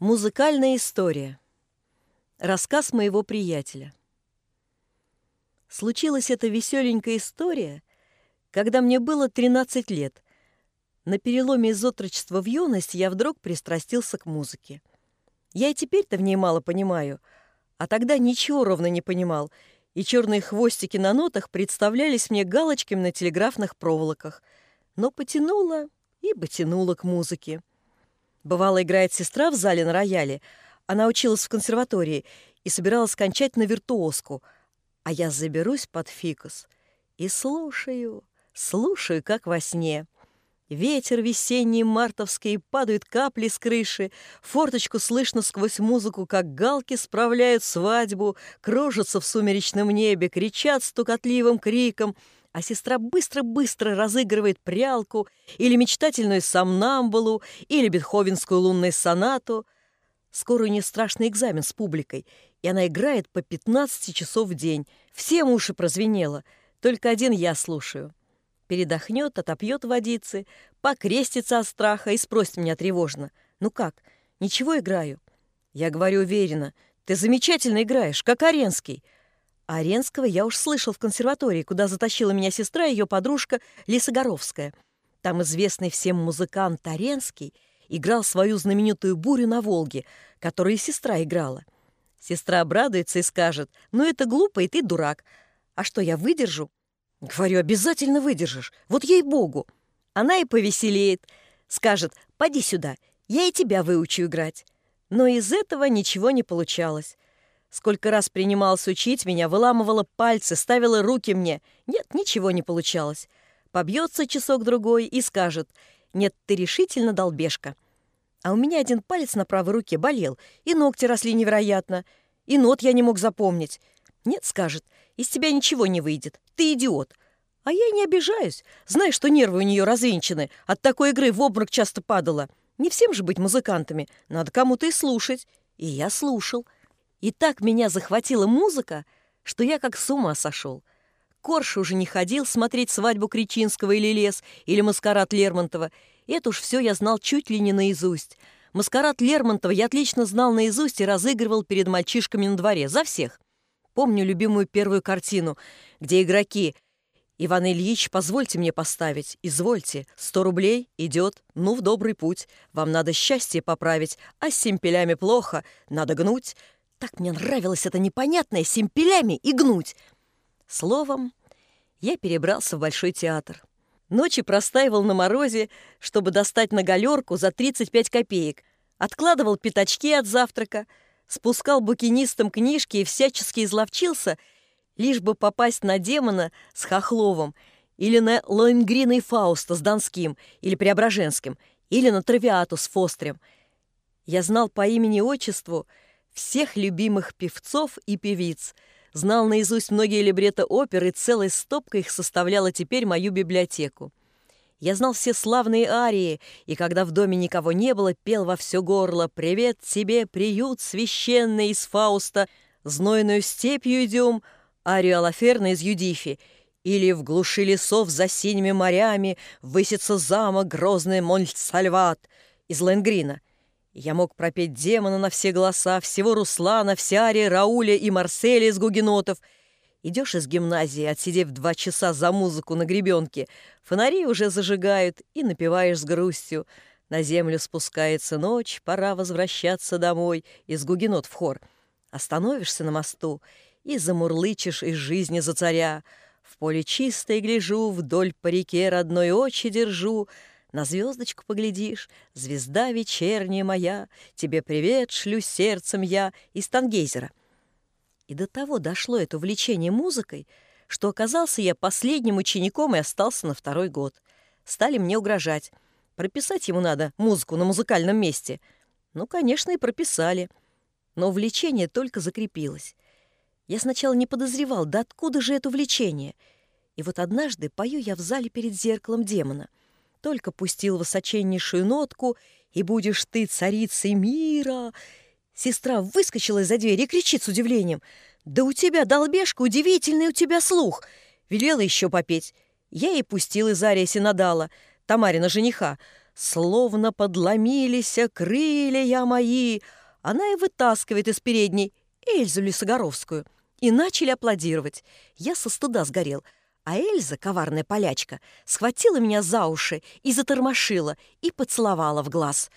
Музыкальная история. Рассказ моего приятеля. Случилась эта веселенькая история, когда мне было 13 лет. На переломе из отрочества в юность я вдруг пристрастился к музыке. Я и теперь-то в ней мало понимаю, а тогда ничего ровно не понимал, и черные хвостики на нотах представлялись мне галочками на телеграфных проволоках. Но потянуло и потянуло к музыке. Бывало, играет сестра в зале на рояле. Она училась в консерватории и собиралась кончать на виртуозку. А я заберусь под фикус и слушаю, слушаю, как во сне. Ветер весенний мартовский, падают капли с крыши, форточку слышно сквозь музыку, как галки справляют свадьбу, кружатся в сумеречном небе, кричат стукотливым криком — а сестра быстро-быстро разыгрывает прялку или мечтательную сомнамбулу, или бетховенскую лунную сонату. Скоро у нее страшный экзамен с публикой, и она играет по 15 часов в день. Всем уши прозвенело, только один я слушаю. Передохнет, отопьет водицы, покрестится от страха и спросит меня тревожно. «Ну как, ничего играю?» Я говорю уверенно. «Ты замечательно играешь, как Аренский». Аренского я уж слышал в консерватории, куда затащила меня сестра и ее подружка Лиса Горовская. Там известный всем музыкант Аренский играл свою знаменитую бурю на Волге, которую сестра играла. Сестра обрадуется и скажет, ну это глупо, и ты дурак. А что, я выдержу? Говорю, обязательно выдержишь. Вот ей-богу. Она и повеселеет. Скажет, поди сюда, я и тебя выучу играть. Но из этого ничего не получалось. Сколько раз принималась учить меня, выламывала пальцы, ставила руки мне. Нет, ничего не получалось. Побьется часок-другой и скажет, «Нет, ты решительно долбежка». А у меня один палец на правой руке болел, и ногти росли невероятно, и нот я не мог запомнить. «Нет», — скажет, «из тебя ничего не выйдет, ты идиот». А я не обижаюсь, знаю, что нервы у нее развинчены, от такой игры в обморок часто падала. Не всем же быть музыкантами, надо кому-то и слушать. И я слушал — и так меня захватила музыка, что я как с ума сошел. Корж уже не ходил смотреть свадьбу Кричинского или Лес, или маскарад Лермонтова. Это уж все я знал чуть ли не наизусть. Маскарад Лермонтова я отлично знал наизусть и разыгрывал перед мальчишками на дворе, за всех. Помню любимую первую картину, где игроки «Иван Ильич, позвольте мне поставить, извольте, сто рублей, идет, ну, в добрый путь, вам надо счастье поправить, а с семпелями плохо, надо гнуть, так мне нравилось это непонятное семпелями и гнуть. Словом, я перебрался в Большой театр. Ночи простаивал на морозе, чтобы достать на галерку за 35 копеек. Откладывал пятачки от завтрака, спускал букинистам книжки и всячески изловчился, лишь бы попасть на демона с Хохловым или на Лоенгрина и Фауста с Донским или Преображенским, или на Травиату с Фострем. Я знал по имени-отчеству — всех любимых певцов и певиц, знал наизусть многие либретто опер, и целой стопкой их составляла теперь мою библиотеку. Я знал все славные арии, и когда в доме никого не было, пел во все горло «Привет тебе, приют священный из Фауста, знойную степью идем», арию Алаферна из Юдифи, или в глуши лесов за синими морями высится замок грозный Монт-Сальват из Ленгрина. Я мог пропеть демона на все голоса, всего Руслана, Всяри, Рауля и Марселя из гугенотов. Идешь из гимназии, отсидев два часа за музыку на гребенке, фонари уже зажигают, и напеваешь с грустью. На землю спускается ночь, пора возвращаться домой, из гугенот в хор. Остановишься на мосту и замурлычешь из жизни за царя. В поле чистой гляжу, вдоль по реке родной очи держу — на звездочку поглядишь, звезда вечерняя моя, Тебе привет шлю сердцем я из Тангейзера. И до того дошло это увлечение музыкой, что оказался я последним учеником и остался на второй год. Стали мне угрожать. Прописать ему надо музыку на музыкальном месте. Ну, конечно, и прописали. Но увлечение только закрепилось. Я сначала не подозревал, да откуда же это увлечение. И вот однажды пою я в зале перед зеркалом демона — только пустил высоченнейшую нотку, и будешь ты царицей мира. Сестра выскочила из-за двери и кричит с удивлением. «Да у тебя, долбежка, удивительный у тебя слух!» Велела еще попеть. Я ей пустил из Ария Синодала, Тамарина жениха. Словно подломились крылья мои. Она и вытаскивает из передней Эльзу Лисогоровскую. И начали аплодировать. Я со стыда сгорел. А Эльза, коварная полячка, схватила меня за уши и затормошила, и поцеловала в глаз.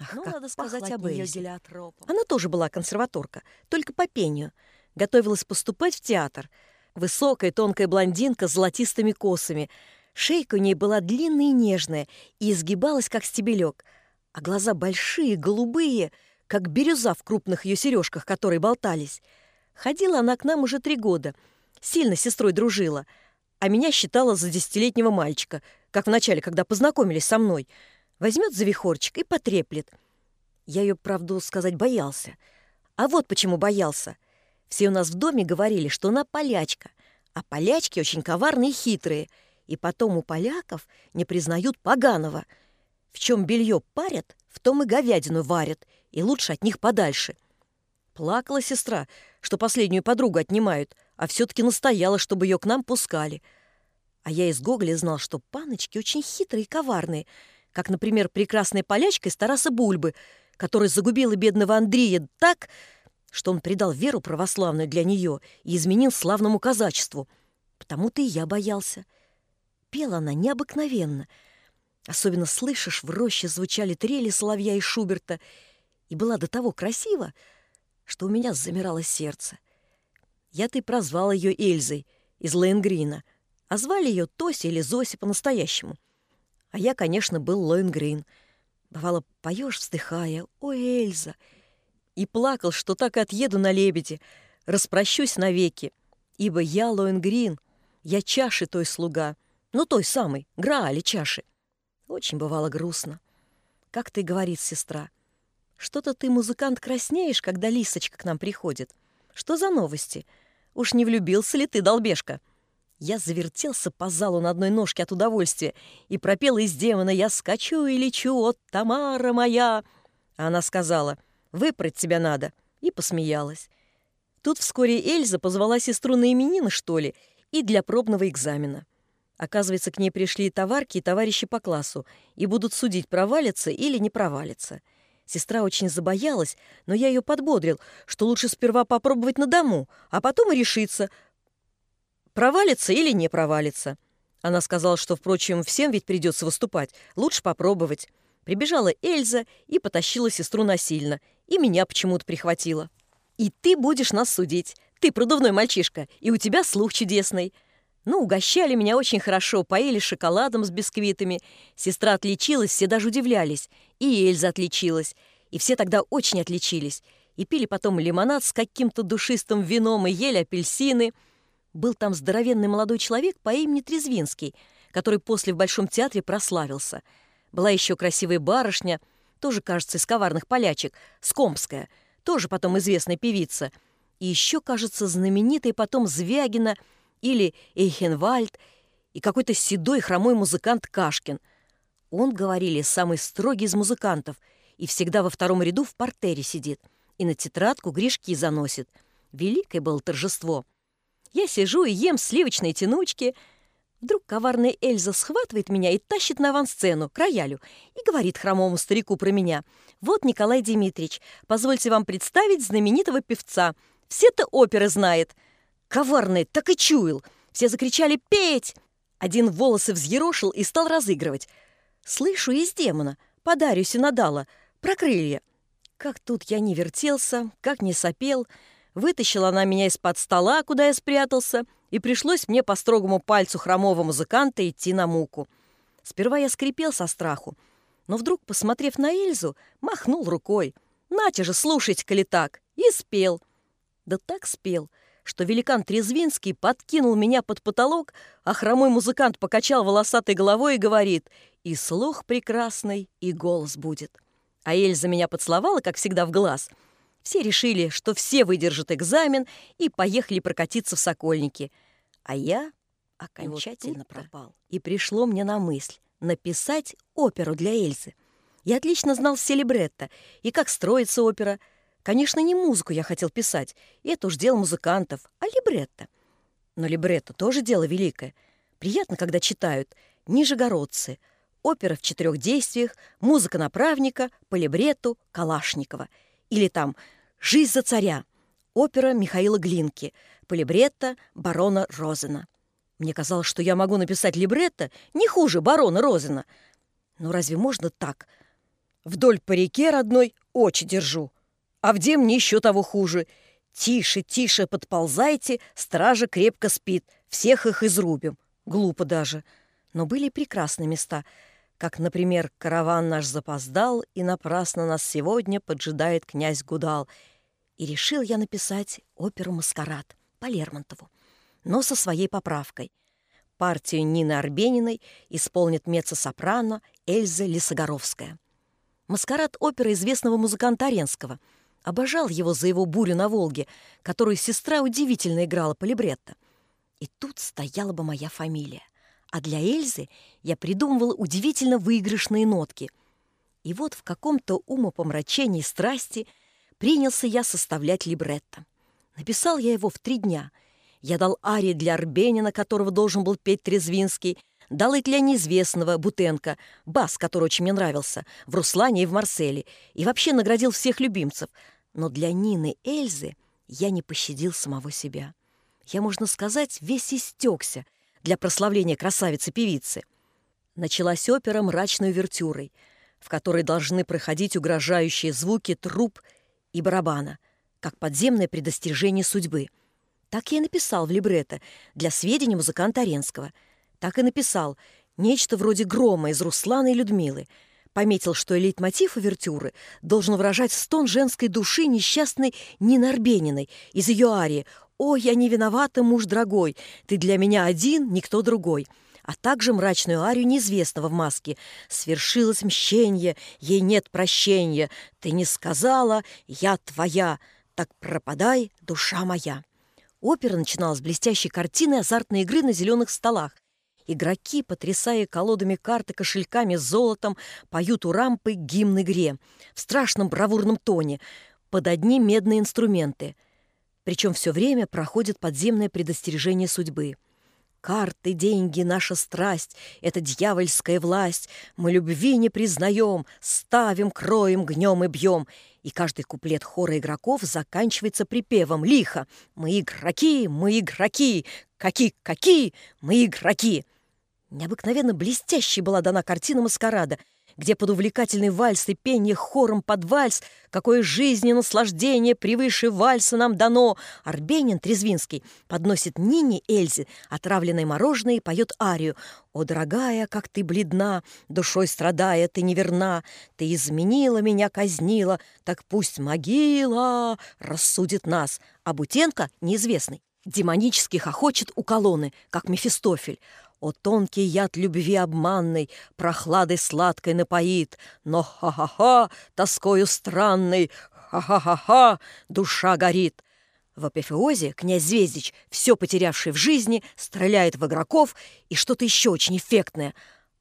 Ах, ну, надо сказать об Эльзе. Она тоже была консерваторка, только по пению. Готовилась поступать в театр. Высокая тонкая блондинка с золотистыми косами. Шейка у ней была длинная и нежная и изгибалась, как стебелек. А глаза большие, голубые, как бирюза в крупных ее сережках, которые болтались. Ходила она к нам уже три года. Сильно с сестрой дружила. А меня считала за десятилетнего мальчика, как вначале, когда познакомились со мной. Возьмет за вихорчик и потреплет. Я ее, правду сказать, боялся. А вот почему боялся. Все у нас в доме говорили, что она полячка, а полячки очень коварные и хитрые, и потом у поляков не признают поганого. В чем белье парят, в том и говядину варят, и лучше от них подальше. Плакала сестра, что последнюю подругу отнимают, а все-таки настояла, чтобы ее к нам пускали. А я из Гоголя знал, что паночки очень хитрые и коварные, как, например, прекрасная полячка из Тараса Бульбы, которая загубила бедного Андрея так, что он предал веру православную для нее и изменил славному казачеству. Потому-то и я боялся. Пела она необыкновенно. Особенно слышишь, в роще звучали трели соловья и Шуберта, и была до того красива, что у меня замирало сердце. Я-то и прозвал ее Эльзой из Лейнгрина, а звали ее Тося или Зося по-настоящему. А я, конечно, был Лоенгрин. Бывало, поешь, вздыхая, «Ой, Эльза!» и плакал, что так и отъеду на лебеде, распрощусь навеки, ибо я Лоенгрин, я чаши той слуга, ну той самой, Граали чаши. Очень бывало грустно. Как ты, говорит сестра, что-то ты, музыкант, краснеешь, когда Лисочка к нам приходит. Что за новости? Уж не влюбился ли ты, долбешка? Я завертелся по залу на одной ножке от удовольствия и пропела из демона «Я скачу и лечу, от Тамара моя». А она сказала — Выпрать тебя надо!» И посмеялась. Тут вскоре Эльза позвала сестру на именины, что ли, и для пробного экзамена. Оказывается, к ней пришли товарки и товарищи по классу и будут судить, провалится или не провалится. Сестра очень забоялась, но я ее подбодрил, что лучше сперва попробовать на дому, а потом и решиться, провалится или не провалится. Она сказала, что, впрочем, всем ведь придется выступать, лучше попробовать. Прибежала Эльза и потащила сестру насильно, и меня почему-то прихватила. «И ты будешь нас судить. Ты продувной мальчишка, и у тебя слух чудесный». Ну, угощали меня очень хорошо, поели шоколадом с бисквитами. Сестра отличилась, все даже удивлялись. И Эльза отличилась. И все тогда очень отличились. И пили потом лимонад с каким-то душистым вином и ели апельсины. Был там здоровенный молодой человек по имени Трезвинский, который после в Большом театре прославился — была еще красивая барышня, тоже, кажется, из коварных полячек, Скомская, тоже потом известная певица. И еще, кажется, знаменитая потом Звягина или Эйхенвальд, и какой-то седой хромой музыкант Кашкин. Он, говорили, самый строгий из музыкантов, и всегда во втором ряду в портере сидит, и на тетрадку грешки заносит. Великое было торжество. Я сижу и ем сливочные тянучки — Вдруг коварная Эльза схватывает меня и тащит на авансцену, к роялю, и говорит хромому старику про меня. «Вот, Николай Дмитриевич, позвольте вам представить знаменитого певца. Все-то оперы знает». Коварный так и чуял. Все закричали «Петь!». Один волосы взъерошил и стал разыгрывать. Слышу из демона, подарю Синодала, про крылья. Как тут я не вертелся, как не сопел. Вытащила она меня из-под стола, куда я спрятался — и пришлось мне по строгому пальцу хромого музыканта идти на муку. Сперва я скрипел со страху, но вдруг, посмотрев на Эльзу, махнул рукой. «Нате же, слушать, коли так!» И спел. Да так спел, что великан Трезвинский подкинул меня под потолок, а хромой музыкант покачал волосатой головой и говорит «И слух прекрасный, и голос будет». А Эльза меня поцеловала, как всегда, в глаз. Все решили, что все выдержат экзамен, и поехали прокатиться в Сокольники — а я окончательно и вот пропал. И пришло мне на мысль написать оперу для Эльзы. Я отлично знал все либретто и как строится опера. Конечно, не музыку я хотел писать, это уж дело музыкантов, а либретто. Но либретто тоже дело великое. Приятно, когда читают «Нижегородцы», опера в четырех действиях, музыка направника по либретту Калашникова. Или там «Жизнь за царя», опера Михаила Глинки, по либретто барона Розена. Мне казалось, что я могу написать либретто не хуже барона Розена. Но разве можно так? Вдоль по реке родной очи держу, а в демне еще того хуже. Тише, тише подползайте, стража крепко спит, всех их изрубим. Глупо даже. Но были прекрасные места, как, например, караван наш запоздал, и напрасно нас сегодня поджидает князь Гудал. И решил я написать оперу «Маскарад» по Лермонтову но со своей поправкой. Партию Нины Арбениной исполнит меццо-сопрано Эльза Лисогоровская. Маскарад опера известного музыканта Оренского. Обожал его за его бурю на Волге, которую сестра удивительно играла по либретто. И тут стояла бы моя фамилия. А для Эльзы я придумывала удивительно выигрышные нотки. И вот в каком-то умопомрачении страсти принялся я составлять либретто. Написал я его в три дня — я дал арии для Арбенина, которого должен был петь Трезвинский, дал и для неизвестного Бутенко, бас, который очень мне нравился, в Руслане и в Марселе, и вообще наградил всех любимцев. Но для Нины Эльзы я не пощадил самого себя. Я, можно сказать, весь истекся для прославления красавицы-певицы. Началась опера мрачной увертюрой, в которой должны проходить угрожающие звуки труп и барабана, как подземное предостережение судьбы — так я и написал в либретто для сведения музыканта Оренского. Так и написал нечто вроде грома из Руслана и Людмилы. Пометил, что лейтмотив увертюры должен выражать стон женской души несчастной Нины Арбениной из ее арии «О, я не виновата, муж дорогой, ты для меня один, никто другой» а также мрачную арию неизвестного в маске. «Свершилось мщение, ей нет прощения, ты не сказала, я твоя, так пропадай, душа моя». Опера начиналась с блестящей картины азартной игры на зеленых столах. Игроки, потрясая колодами карты кошельками золотом, поют у рампы гимн игре в страшном бравурном тоне, под одни медные инструменты. Причем все время проходит подземное предостережение судьбы. Карты, деньги, наша страсть — это дьявольская власть. Мы любви не признаем, ставим, кроем, гнем и бьем — и каждый куплет хора игроков заканчивается припевом лихо «Мы игроки, мы игроки, какие-какие, мы игроки». Необыкновенно блестящей была дана картина маскарада — где под увлекательный вальс и пение хором под вальс, какое жизни наслаждение превыше вальса нам дано, Арбенин Трезвинский подносит Нине Эльзе отравленное мороженое и поет арию «О, дорогая, как ты бледна, душой страдая, ты неверна, ты изменила меня, казнила, так пусть могила рассудит нас». А Бутенко неизвестный демонически хохочет у колонны, как Мефистофель. О, тонкий яд любви обманной Прохладой сладкой напоит, Но ха-ха-ха, тоскою странной, Ха-ха-ха-ха, душа горит. В апофеозе князь Звездич, все потерявший в жизни, стреляет в игроков и что-то еще очень эффектное.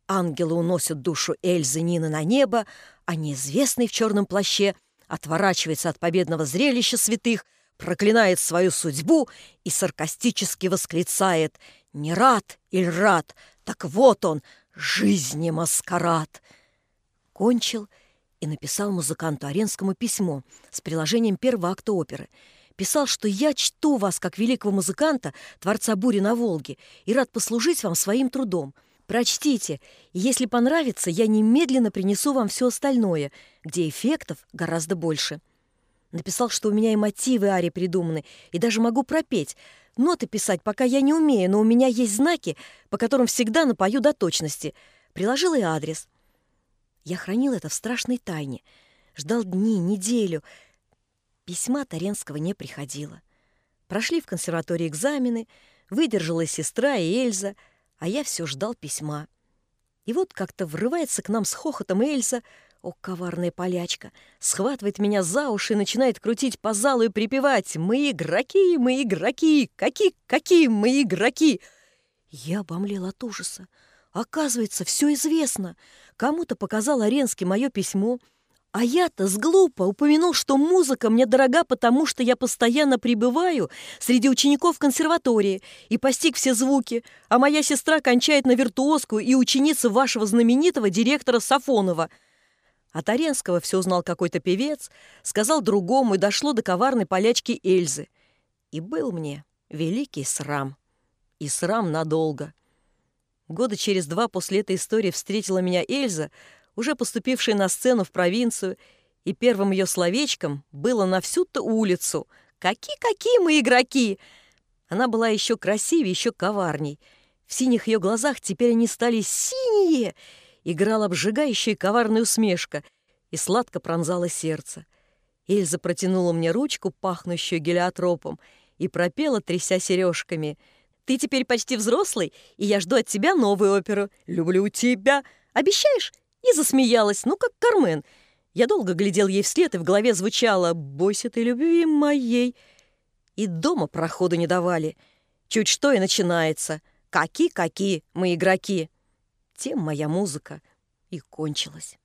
Ангелы уносят душу Эльзы Нины на небо, а неизвестный в черном плаще отворачивается от победного зрелища святых, проклинает свою судьбу и саркастически восклицает — не рад или рад, так вот он, жизни маскарад. Кончил и написал музыканту Оренскому письмо с приложением первого акта оперы. Писал, что я чту вас как великого музыканта, творца бури на Волге, и рад послужить вам своим трудом. Прочтите, и если понравится, я немедленно принесу вам все остальное, где эффектов гораздо больше. Написал, что у меня и мотивы Ари придуманы, и даже могу пропеть — Ноты писать пока я не умею, но у меня есть знаки, по которым всегда напою до точности. Приложил и адрес. Я хранил это в страшной тайне. Ждал дни, неделю. Письма Таренского не приходило. Прошли в консерватории экзамены, выдержала сестра и Эльза, а я все ждал письма. И вот как-то врывается к нам с хохотом Эльза, о, коварная полячка! Схватывает меня за уши и начинает крутить по залу и припевать «Мы игроки, мы игроки! Какие, какие мы игроки!» Я обомлел от ужаса. Оказывается, все известно. Кому-то показал Оренский мое письмо, А я-то сглупо упомянул, что музыка мне дорога, потому что я постоянно пребываю среди учеников консерватории и постиг все звуки, а моя сестра кончает на виртуозскую и ученица вашего знаменитого директора Сафонова. От Аренского все узнал какой-то певец, сказал другому, и дошло до коварной полячки Эльзы. И был мне великий срам. И срам надолго. Года через два после этой истории встретила меня Эльза, уже поступившая на сцену в провинцию, и первым ее словечком было на всю-то улицу «Какие-какие мы игроки!» Она была еще красивее, еще коварней. В синих ее глазах теперь они стали синие. Играла обжигающая коварная усмешка и сладко пронзала сердце. Эльза протянула мне ручку, пахнущую гелиотропом, и пропела, тряся сережками. «Ты теперь почти взрослый, и я жду от тебя новую оперу. Люблю тебя. Обещаешь?» И засмеялась, ну, как Кармен. Я долго глядел ей вслед, и в голове звучало «Бойся ты любви моей». И дома проходу не давали. Чуть что и начинается. «Какие-какие мы игроки!» Тем моя музыка и кончилась.